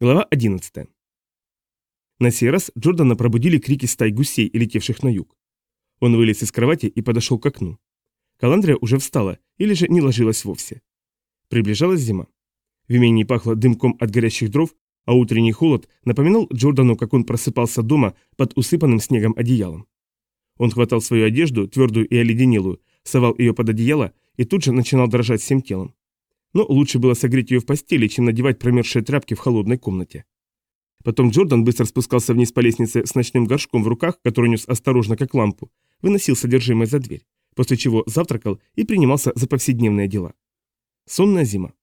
Глава 11. На сей раз Джордана пробудили крики стай гусей, летевших на юг. Он вылез из кровати и подошел к окну. Каландрия уже встала, или же не ложилась вовсе. Приближалась зима. В имении пахло дымком от горящих дров, а утренний холод напоминал Джордану, как он просыпался дома под усыпанным снегом одеялом. Он хватал свою одежду, твердую и оледенелую, совал ее под одеяло и тут же начинал дрожать всем телом но лучше было согреть ее в постели, чем надевать промерзшие тряпки в холодной комнате. Потом Джордан быстро спускался вниз по лестнице с ночным горшком в руках, который нес осторожно как лампу, выносил содержимое за дверь, после чего завтракал и принимался за повседневные дела. Сонная зима.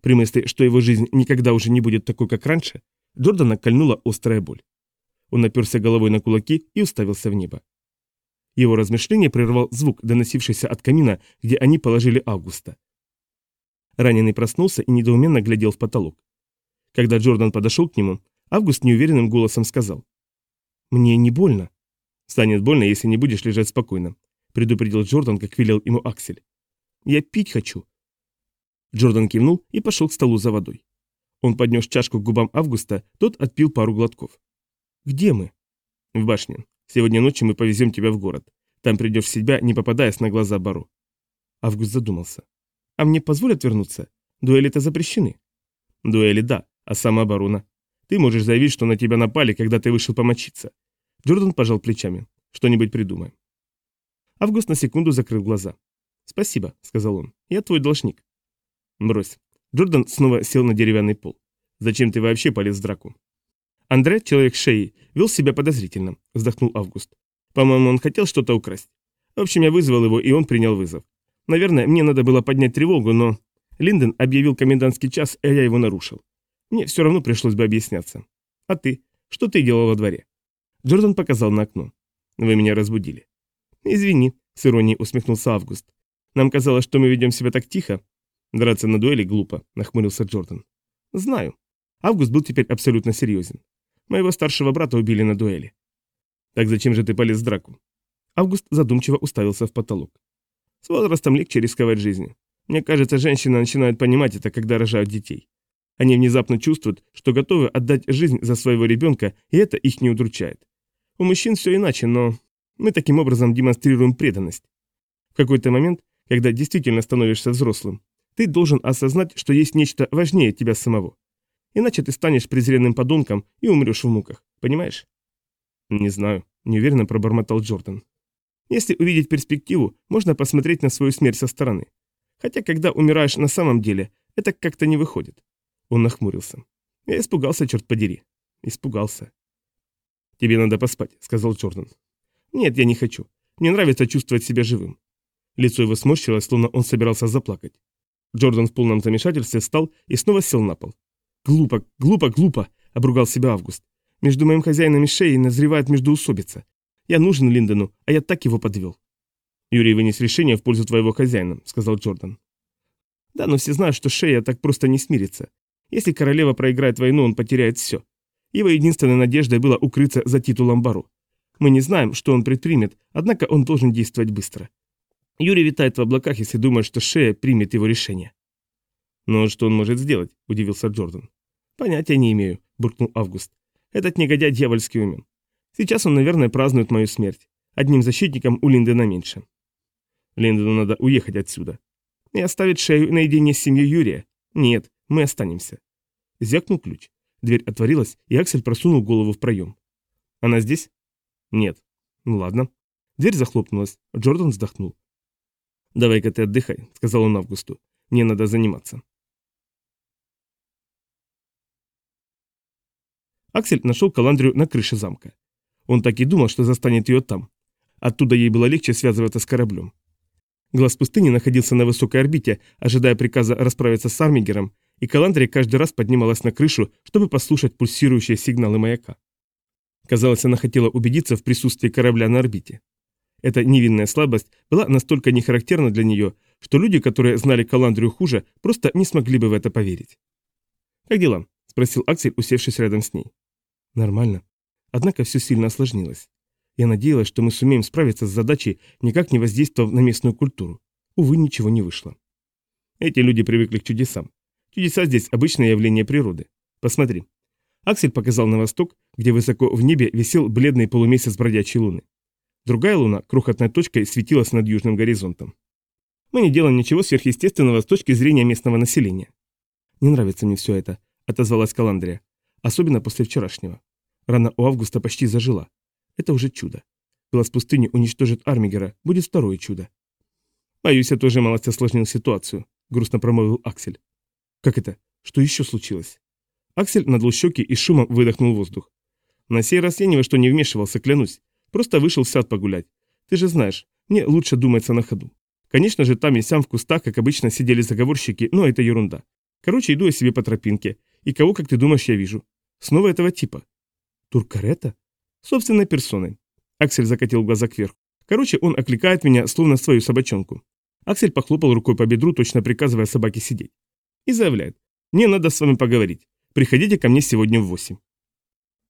При мысли, что его жизнь никогда уже не будет такой, как раньше, Джордана кольнула острая боль. Он наперся головой на кулаки и уставился в небо. Его размышление прервал звук, доносившийся от камина, где они положили Августа. Раненый проснулся и недоуменно глядел в потолок. Когда Джордан подошел к нему, Август неуверенным голосом сказал. «Мне не больно». «Станет больно, если не будешь лежать спокойно», — предупредил Джордан, как велел ему Аксель. «Я пить хочу». Джордан кивнул и пошел к столу за водой. Он поднес чашку к губам Августа, тот отпил пару глотков. «Где мы?» «В башне. Сегодня ночью мы повезем тебя в город. Там придешь в себя, не попадаясь на глаза Бару». Август задумался. А мне позволят вернуться? Дуэли-то запрещены. Дуэли да, а самооборона. Ты можешь заявить, что на тебя напали, когда ты вышел помочиться. Джордан пожал плечами. Что-нибудь придумаем. Август на секунду закрыл глаза. «Спасибо», — сказал он. «Я твой должник». «Брось». Джордан снова сел на деревянный пол. «Зачем ты вообще полез в драку?» Андре, человек шеи, вел себя подозрительно, вздохнул Август. По-моему, он хотел что-то украсть. В общем, я вызвал его, и он принял вызов. Наверное, мне надо было поднять тревогу, но... Линден объявил комендантский час, а я его нарушил. Мне все равно пришлось бы объясняться. А ты? Что ты делал во дворе? Джордан показал на окно. Вы меня разбудили. Извини, с иронией усмехнулся Август. Нам казалось, что мы ведем себя так тихо. Драться на дуэли глупо, нахмурился Джордан. Знаю. Август был теперь абсолютно серьезен. Моего старшего брата убили на дуэли. Так зачем же ты полез в драку? Август задумчиво уставился в потолок. С возрастом легче рисковать жизнью. Мне кажется, женщины начинают понимать это, когда рожают детей. Они внезапно чувствуют, что готовы отдать жизнь за своего ребенка, и это их не удручает. У мужчин все иначе, но мы таким образом демонстрируем преданность. В какой-то момент, когда действительно становишься взрослым, ты должен осознать, что есть нечто важнее тебя самого. Иначе ты станешь презренным подонком и умрешь в муках, понимаешь? Не знаю, неуверенно пробормотал Джордан. Если увидеть перспективу, можно посмотреть на свою смерть со стороны. Хотя, когда умираешь на самом деле, это как-то не выходит. Он нахмурился. Я испугался, черт подери. Испугался. «Тебе надо поспать», — сказал Джордан. «Нет, я не хочу. Мне нравится чувствовать себя живым». Лицо его сморщилось, словно он собирался заплакать. Джордан в полном замешательстве встал и снова сел на пол. «Глупо, глупо, глупо!» — обругал себя Август. «Между моим хозяином и шеей назревает междоусобица. Я нужен Линдону, а я так его подвел. Юрий вынес решение в пользу твоего хозяина, сказал Джордан. Да, но все знают, что Шея так просто не смирится. Если королева проиграет войну, он потеряет все. Его единственной надеждой было укрыться за титулом Бару. Мы не знаем, что он предпримет, однако он должен действовать быстро. Юрий витает в облаках, если думает, что Шея примет его решение. «Но что он может сделать?» – удивился Джордан. «Понятия не имею», – буркнул Август. «Этот негодяй дьявольски умен. Сейчас он, наверное, празднует мою смерть. Одним защитником у Линдена меньше. Линдену надо уехать отсюда. И оставить шею наедине с семьей Юрия? Нет, мы останемся. Звякнул ключ. Дверь отворилась, и Аксель просунул голову в проем. Она здесь? Нет. Ну ладно. Дверь захлопнулась. Джордан вздохнул. «Давай-ка ты отдыхай», — сказал он Августу. «Мне надо заниматься». Аксель нашел Каландрию на крыше замка. Он так и думал, что застанет ее там. Оттуда ей было легче связываться с кораблем. Глаз пустыни находился на высокой орбите, ожидая приказа расправиться с Армигером, и Каландрия каждый раз поднималась на крышу, чтобы послушать пульсирующие сигналы маяка. Казалось, она хотела убедиться в присутствии корабля на орбите. Эта невинная слабость была настолько нехарактерна для нее, что люди, которые знали Каландрию хуже, просто не смогли бы в это поверить. «Как дела?» – спросил Аксель, усевшись рядом с ней. «Нормально», Однако все сильно осложнилось. Я надеялась, что мы сумеем справиться с задачей, никак не воздействовав на местную культуру. Увы, ничего не вышло. Эти люди привыкли к чудесам. Чудеса здесь обычное явление природы. Посмотри. Аксель показал на восток, где высоко в небе висел бледный полумесяц бродячей луны. Другая луна крохотной точкой светилась над южным горизонтом. Мы не делаем ничего сверхъестественного с точки зрения местного населения. «Не нравится мне все это», — отозвалась Каландрия. «Особенно после вчерашнего. Рана у Августа почти зажила. Это уже чудо. Глаз пустыни уничтожит Армигера, будет второе чудо». «Боюсь, я тоже малость осложнил ситуацию», — грустно промолвил Аксель. «Как это? Что еще случилось?» Аксель надул щеки и шумом выдохнул воздух. «На сей раз я ни во что не вмешивался, клянусь. Просто вышел в сад погулять. Ты же знаешь, мне лучше думается на ходу. Конечно же, там и сям в кустах, как обычно, сидели заговорщики, но это ерунда. Короче, иду я себе по тропинке. И кого, как ты думаешь, я вижу? Снова этого типа. Туркарета? Собственной персоной. Аксель закатил глаза кверху. Короче, он окликает меня, словно свою собачонку. Аксель похлопал рукой по бедру, точно приказывая собаке сидеть. И заявляет. Мне надо с вами поговорить. Приходите ко мне сегодня в восемь.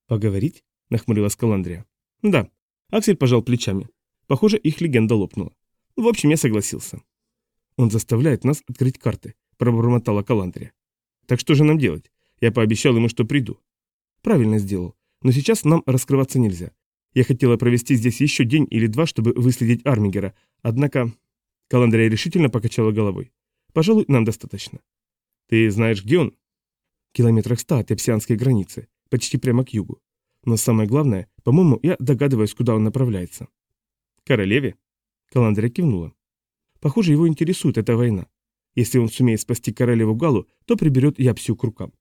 Поговорить? Нахмурилась Каландрия. Да. Аксель пожал плечами. Похоже, их легенда лопнула. В общем, я согласился. Он заставляет нас открыть карты, пробормотала Каландрия. Так что же нам делать? Я пообещал ему, что приду. Правильно сделал. Но сейчас нам раскрываться нельзя. Я хотела провести здесь еще день или два, чтобы выследить Армигера, однако... Каландрия решительно покачала головой. Пожалуй, нам достаточно. Ты знаешь, где он? Километрах ста от эпсианской границы, почти прямо к югу. Но самое главное, по-моему, я догадываюсь, куда он направляется. Королеве? Каландрия кивнула. Похоже, его интересует эта война. Если он сумеет спасти королеву Галу, то приберет Япсию к рукам.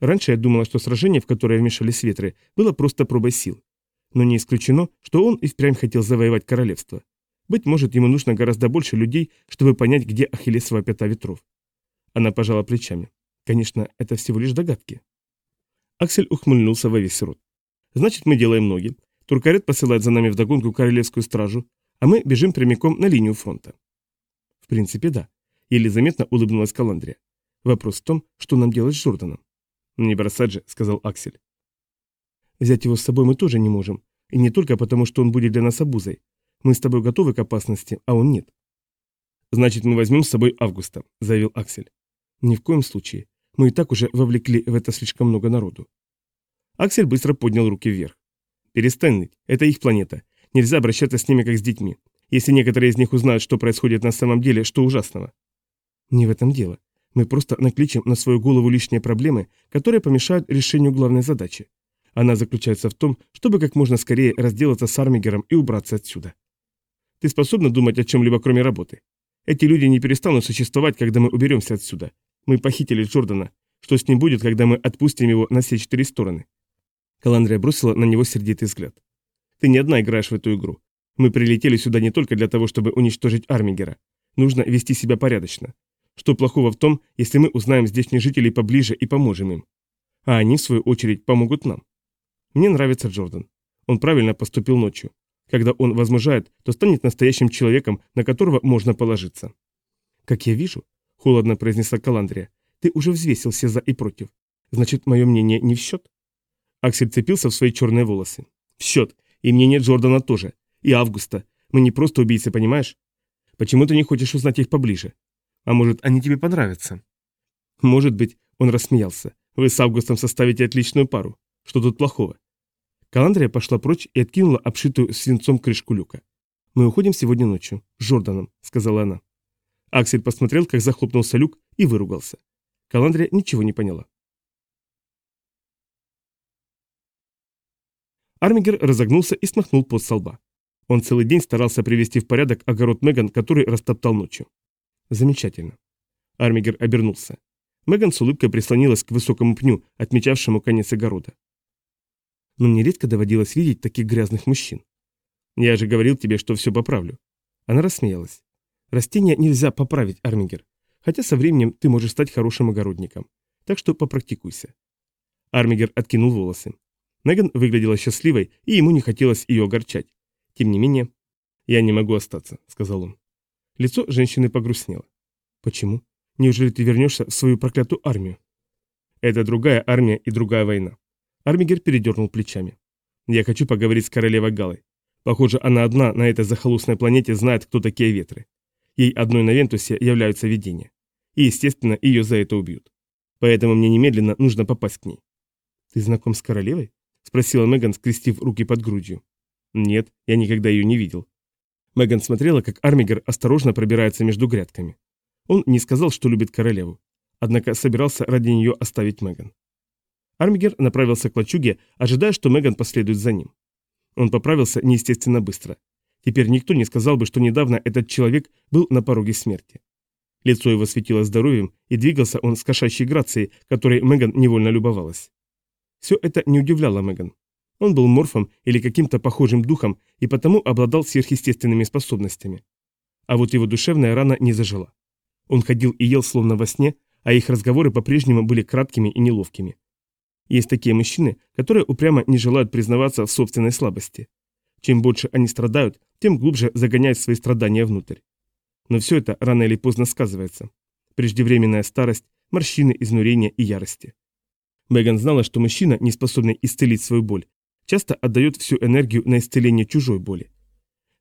Раньше я думала, что сражение, в которое вмешались ветры, было просто пробой сил. Но не исключено, что он и впрямь хотел завоевать королевство. Быть может, ему нужно гораздо больше людей, чтобы понять, где Ахиллесова пята ветров. Она пожала плечами. Конечно, это всего лишь догадки. Аксель ухмыльнулся во весь рот. Значит, мы делаем ноги. Туркарет посылает за нами вдогонку королевскую стражу, а мы бежим прямиком на линию фронта. В принципе, да. Еле заметно улыбнулась Каландрия. Вопрос в том, что нам делать с Жорданом. «Не бросать же», — сказал Аксель. «Взять его с собой мы тоже не можем. И не только потому, что он будет для нас обузой. Мы с тобой готовы к опасности, а он нет». «Значит, мы возьмем с собой Августа», — заявил Аксель. «Ни в коем случае. Мы и так уже вовлекли в это слишком много народу». Аксель быстро поднял руки вверх. «Перестань ныть. Это их планета. Нельзя обращаться с ними как с детьми. Если некоторые из них узнают, что происходит на самом деле, что ужасного?» «Не в этом дело. Мы просто накличем на свою голову лишние проблемы, которые помешают решению главной задачи. Она заключается в том, чтобы как можно скорее разделаться с Армигером и убраться отсюда. Ты способна думать о чем-либо кроме работы? Эти люди не перестанут существовать, когда мы уберемся отсюда. Мы похитили Джордана. Что с ним будет, когда мы отпустим его на все четыре стороны?» Каландрия бросила на него сердитый взгляд. «Ты не одна играешь в эту игру. Мы прилетели сюда не только для того, чтобы уничтожить Армигера. Нужно вести себя порядочно. Что плохого в том, если мы узнаем здешних жителей поближе и поможем им? А они, в свою очередь, помогут нам. Мне нравится Джордан. Он правильно поступил ночью. Когда он возмужает, то станет настоящим человеком, на которого можно положиться. «Как я вижу», — холодно произнесла Каландрия, — «ты уже взвесил все за и против. Значит, мое мнение не в счет?» Аксель цепился в свои черные волосы. «В счет. И мнение Джордана тоже. И Августа. Мы не просто убийцы, понимаешь? Почему ты не хочешь узнать их поближе? А может, они тебе понравятся?» «Может быть», — он рассмеялся. «Вы с Августом составите отличную пару. Что тут плохого?» Каландрия пошла прочь и откинула обшитую свинцом крышку люка. «Мы уходим сегодня ночью. С Жорданом», — сказала она. Аксель посмотрел, как захлопнулся люк, и выругался. Каландрия ничего не поняла. Армигер разогнулся и смахнул пот со лба. Он целый день старался привести в порядок огород Меган, который растоптал ночью. Замечательно. Армигер обернулся. Меган с улыбкой прислонилась к высокому пню, отмечавшему конец огорода. Но мне редко доводилось видеть таких грязных мужчин. Я же говорил тебе, что все поправлю. Она рассмеялась. Растения нельзя поправить, Армигер. Хотя со временем ты можешь стать хорошим огородником. Так что попрактикуйся. Армигер откинул волосы. Меган выглядела счастливой, и ему не хотелось ее огорчать. Тем не менее, «Я не могу остаться», — сказал он. Лицо женщины погрустнело. «Почему? Неужели ты вернешься в свою проклятую армию?» «Это другая армия и другая война». Армигер передернул плечами. «Я хочу поговорить с королевой Галой. Похоже, она одна на этой захолустной планете знает, кто такие ветры. Ей одной на Вентусе являются видения. И, естественно, ее за это убьют. Поэтому мне немедленно нужно попасть к ней». «Ты знаком с королевой?» – спросила Меган, скрестив руки под грудью. «Нет, я никогда ее не видел». Меган смотрела, как Армигер осторожно пробирается между грядками. Он не сказал, что любит королеву, однако собирался ради нее оставить Меган. Армигер направился к лачуге, ожидая, что Меган последует за ним. Он поправился неестественно быстро. Теперь никто не сказал бы, что недавно этот человек был на пороге смерти. Лицо его светило здоровьем, и двигался он с кошачьей грацией, которой Меган невольно любовалась. Все это не удивляло Меган. Он был морфом или каким-то похожим духом и потому обладал сверхъестественными способностями. А вот его душевная рана не зажила. Он ходил и ел словно во сне, а их разговоры по-прежнему были краткими и неловкими. Есть такие мужчины, которые упрямо не желают признаваться в собственной слабости. Чем больше они страдают, тем глубже загоняют свои страдания внутрь. Но все это рано или поздно сказывается. Преждевременная старость, морщины, изнурения и ярости. Меган знала, что мужчина, не способный исцелить свою боль, часто отдает всю энергию на исцеление чужой боли.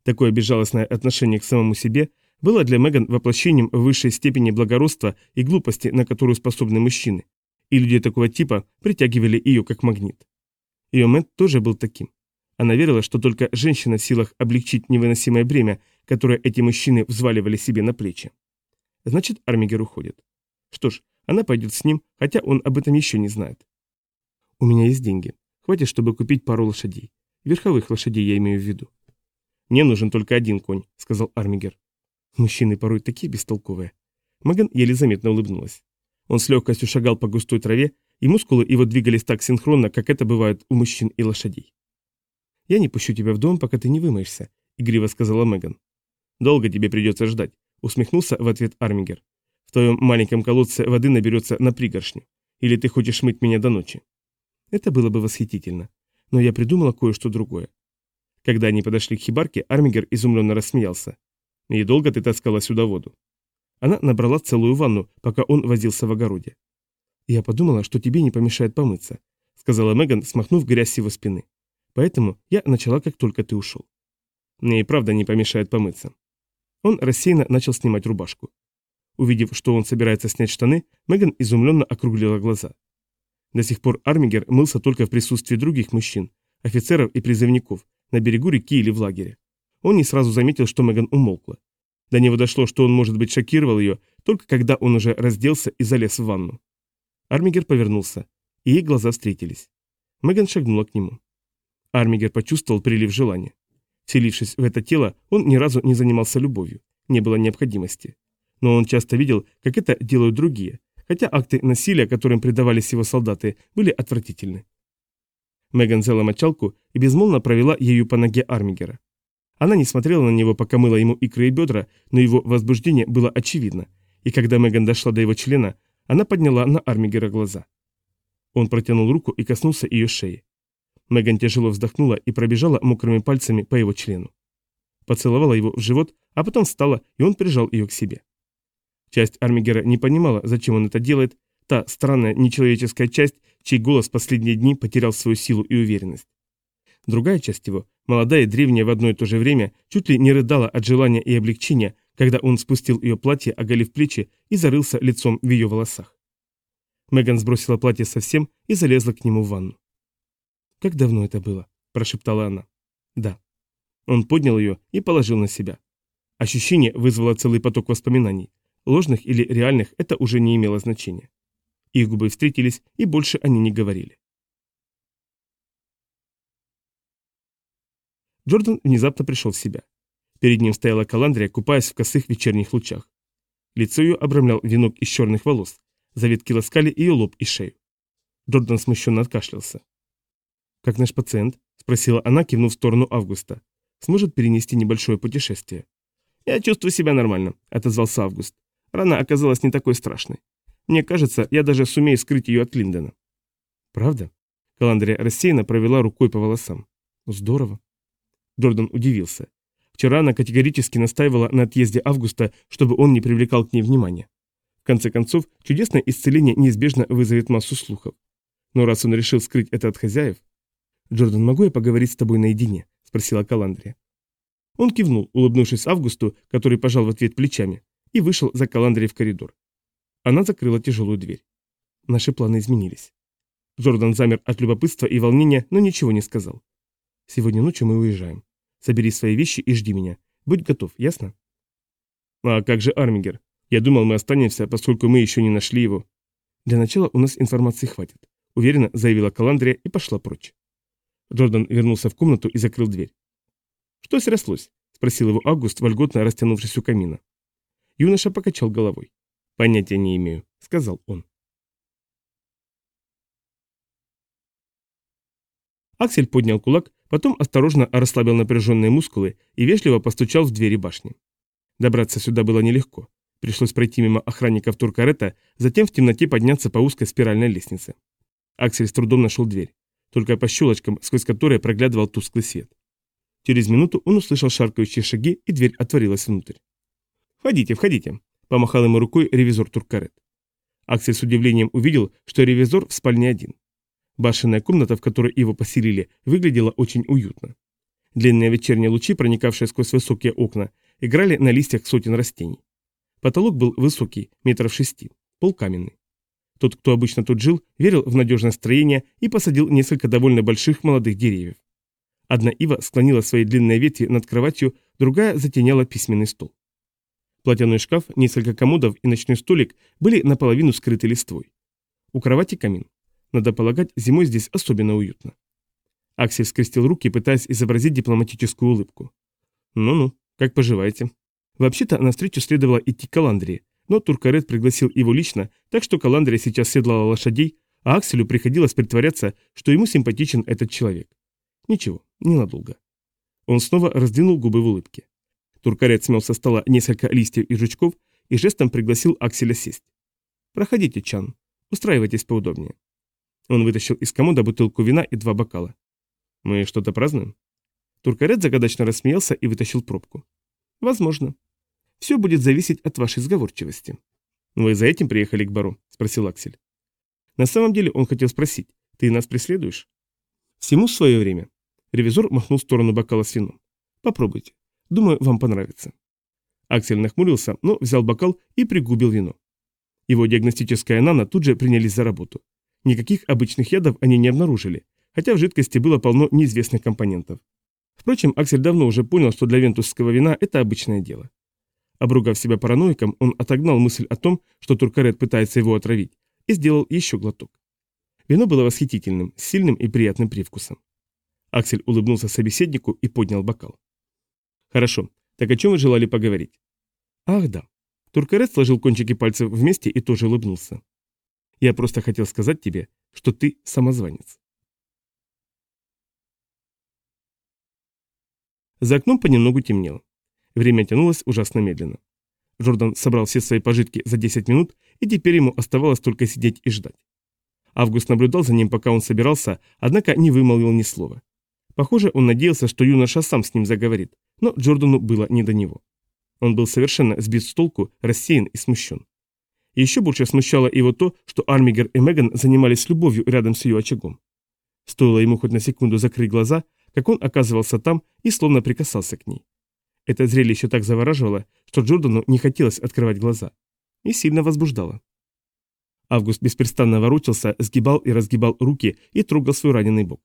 Такое безжалостное отношение к самому себе было для Меган воплощением высшей степени благородства и глупости, на которую способны мужчины, и люди такого типа притягивали ее как магнит. Ее Мэтт тоже был таким. Она верила, что только женщина в силах облегчить невыносимое бремя, которое эти мужчины взваливали себе на плечи. Значит, Армигер уходит. Что ж, она пойдет с ним, хотя он об этом еще не знает. У меня есть деньги. Хватит, чтобы купить пару лошадей. Верховых лошадей я имею в виду. Мне нужен только один конь, сказал Армигер. Мужчины порой такие бестолковые. Меган еле заметно улыбнулась. Он с легкостью шагал по густой траве, и мускулы его двигались так синхронно, как это бывает у мужчин и лошадей. «Я не пущу тебя в дом, пока ты не вымоешься», — игриво сказала Меган. «Долго тебе придется ждать», — усмехнулся в ответ Армигер. «В твоем маленьком колодце воды наберется на пригоршню. Или ты хочешь мыть меня до ночи?» Это было бы восхитительно. Но я придумала кое-что другое. Когда они подошли к хибарке, Армигер изумленно рассмеялся. «И долго ты таскала сюда воду?» Она набрала целую ванну, пока он возился в огороде. «Я подумала, что тебе не помешает помыться», — сказала Меган, смахнув грязь с его спины. Поэтому я начала, как только ты ушел. Мне и правда не помешает помыться. Он рассеянно начал снимать рубашку. Увидев, что он собирается снять штаны, Меган изумленно округлила глаза. До сих пор Армигер мылся только в присутствии других мужчин, офицеров и призывников, на берегу реки или в лагере. Он не сразу заметил, что Меган умолкла. До него дошло, что он, может быть, шокировал ее, только когда он уже разделся и залез в ванну. Армигер повернулся, и их глаза встретились. Меган шагнула к нему. Армигер почувствовал прилив желания. Селившись в это тело, он ни разу не занимался любовью, не было необходимости. Но он часто видел, как это делают другие, хотя акты насилия, которым предавались его солдаты, были отвратительны. Меган взяла мочалку и безмолвно провела ею по ноге Армигера. Она не смотрела на него, пока мыла ему икры и бедра, но его возбуждение было очевидно, и когда Меган дошла до его члена, она подняла на Армигера глаза. Он протянул руку и коснулся ее шеи. Меган тяжело вздохнула и пробежала мокрыми пальцами по его члену. Поцеловала его в живот, а потом встала, и он прижал ее к себе. Часть Армигера не понимала, зачем он это делает, та странная нечеловеческая часть, чей голос последние дни потерял свою силу и уверенность. Другая часть его, молодая и древняя в одно и то же время, чуть ли не рыдала от желания и облегчения, когда он спустил ее платье, оголив плечи и зарылся лицом в ее волосах. Меган сбросила платье совсем и залезла к нему в ванну. «Как давно это было?» – прошептала она. «Да». Он поднял ее и положил на себя. Ощущение вызвало целый поток воспоминаний. Ложных или реальных это уже не имело значения. Их губы встретились, и больше они не говорили. Джордан внезапно пришел в себя. Перед ним стояла Каландрия, купаясь в косых вечерних лучах. Лицо ее обрамлял венок из черных волос, завитки ласкали ее лоб и шею. Джордан смущенно откашлялся. «Как наш пациент?» – спросила она, кивнув в сторону Августа. «Сможет перенести небольшое путешествие?» «Я чувствую себя нормально», – отозвался Август. «Рана оказалась не такой страшной. Мне кажется, я даже сумею скрыть ее от Линдона». «Правда?» Каландрия рассеянно провела рукой по волосам. «Здорово». Джордан удивился. Вчера она категорически настаивала на отъезде Августа, чтобы он не привлекал к ней внимания. В конце концов, чудесное исцеление неизбежно вызовет массу слухов. Но раз он решил скрыть это от хозяев, «Джордан, могу я поговорить с тобой наедине?» – спросила Каландрия. Он кивнул, улыбнувшись Августу, который пожал в ответ плечами, и вышел за Каландрией в коридор. Она закрыла тяжелую дверь. Наши планы изменились. Джордан замер от любопытства и волнения, но ничего не сказал. «Сегодня ночью мы уезжаем. Собери свои вещи и жди меня. Будь готов, ясно?» «А как же Армигер? Я думал, мы останемся, поскольку мы еще не нашли его». «Для начала у нас информации хватит», — уверенно заявила Каландрия и пошла прочь. Джордан вернулся в комнату и закрыл дверь. «Что сряслось?» — спросил его Август, вольготно растянувшись у камина. Юноша покачал головой. «Понятия не имею», — сказал он. Аксель поднял кулак, потом осторожно расслабил напряженные мускулы и вежливо постучал в двери башни. Добраться сюда было нелегко. Пришлось пройти мимо охранников Туркарета, затем в темноте подняться по узкой спиральной лестнице. Аксель с трудом нашел дверь, только по щелочкам, сквозь которые проглядывал тусклый свет. Через минуту он услышал шаркающие шаги, и дверь отворилась внутрь. «Входите, входите», – помахал ему рукой ревизор Туркарет. Аксель с удивлением увидел, что ревизор в спальне один. Башенная комната, в которой его поселили, выглядела очень уютно. Длинные вечерние лучи, проникавшие сквозь высокие окна, играли на листьях сотен растений. Потолок был высокий, метров шести, пол каменный. Тот, кто обычно тут жил, верил в надежное строение и посадил несколько довольно больших молодых деревьев. Одна ива склонила свои длинные ветви над кроватью, другая затеняла письменный стол. Платяной шкаф, несколько комодов и ночной столик были наполовину скрыты листвой. У кровати камин. Надо полагать, зимой здесь особенно уютно. Аксель скрестил руки, пытаясь изобразить дипломатическую улыбку. «Ну-ну, как поживаете?» Вообще-то на встречу следовало идти к Каландрии, но Туркарет пригласил его лично, так что Каландрия сейчас седлала лошадей, а Акселю приходилось притворяться, что ему симпатичен этот человек. Ничего, ненадолго. Он снова раздвинул губы в улыбке. Туркарет смел со стола несколько листьев и жучков и жестом пригласил Акселя сесть. «Проходите, Чан. Устраивайтесь поудобнее». Он вытащил из комода бутылку вина и два бокала. «Мы что-то празднуем?» Туркарет загадочно рассмеялся и вытащил пробку. «Возможно. Все будет зависеть от вашей сговорчивости». «Вы за этим приехали к бару?» – спросил Аксель. На самом деле он хотел спросить, «Ты нас преследуешь?» «Всему свое время». Ревизор махнул в сторону бокала с вином. «Попробуйте. Думаю, вам понравится». Аксель нахмурился, но взял бокал и пригубил вино. Его диагностическая нано тут же принялись за работу. Никаких обычных ядов они не обнаружили, хотя в жидкости было полно неизвестных компонентов. Впрочем, Аксель давно уже понял, что для вентусского вина это обычное дело. Обругав себя параноиком, он отогнал мысль о том, что Туркарет пытается его отравить, и сделал еще глоток. Вино было восхитительным, сильным и приятным привкусом. Аксель улыбнулся собеседнику и поднял бокал. «Хорошо, так о чем вы желали поговорить?» «Ах, да». Туркарет сложил кончики пальцев вместе и тоже улыбнулся. Я просто хотел сказать тебе, что ты самозванец. За окном понемногу темнело. Время тянулось ужасно медленно. Джордан собрал все свои пожитки за 10 минут, и теперь ему оставалось только сидеть и ждать. Август наблюдал за ним, пока он собирался, однако не вымолвил ни слова. Похоже, он надеялся, что юноша сам с ним заговорит, но Джордану было не до него. Он был совершенно сбит с толку, рассеян и смущен. Еще больше смущало его то, что Армигер и Меган занимались любовью рядом с ее очагом. Стоило ему хоть на секунду закрыть глаза, как он оказывался там и словно прикасался к ней. Это зрелище так завораживало, что Джордану не хотелось открывать глаза. И сильно возбуждало. Август беспрестанно ворочался, сгибал и разгибал руки и трогал свой раненый бок.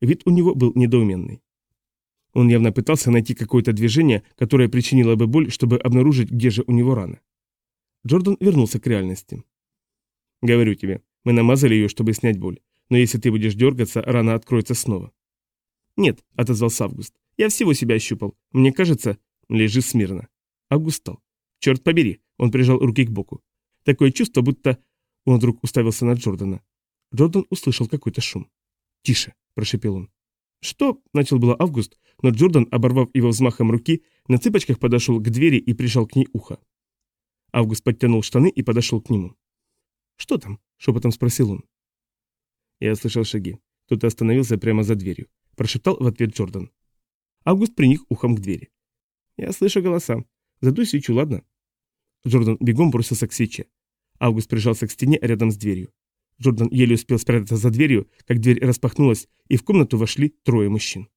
Вид у него был недоуменный. Он явно пытался найти какое-то движение, которое причинило бы боль, чтобы обнаружить, где же у него рана. Джордан вернулся к реальности. «Говорю тебе, мы намазали ее, чтобы снять боль. Но если ты будешь дергаться, рана откроется снова». «Нет», — отозвался Август. «Я всего себя ощупал. Мне кажется...» «Лежи смирно». Август встал. «Черт побери!» — он прижал руки к боку. Такое чувство, будто... Он вдруг уставился на Джордана. Джордан услышал какой-то шум. «Тише!» – прошепел он. «Что?» – начал было Август, но Джордан, оборвав его взмахом руки, на цыпочках подошел к двери и прижал к ней ухо. Август подтянул штаны и подошел к нему. «Что там?» – шепотом спросил он. Я слышал шаги. Кто-то остановился прямо за дверью. Прошептал в ответ Джордан. Август приник ухом к двери. «Я слышу голоса. Задуй свечу, ладно?» Джордан бегом бросился к свече. Август прижался к стене рядом с дверью. Джордан еле успел спрятаться за дверью, как дверь распахнулась, и в комнату вошли трое мужчин.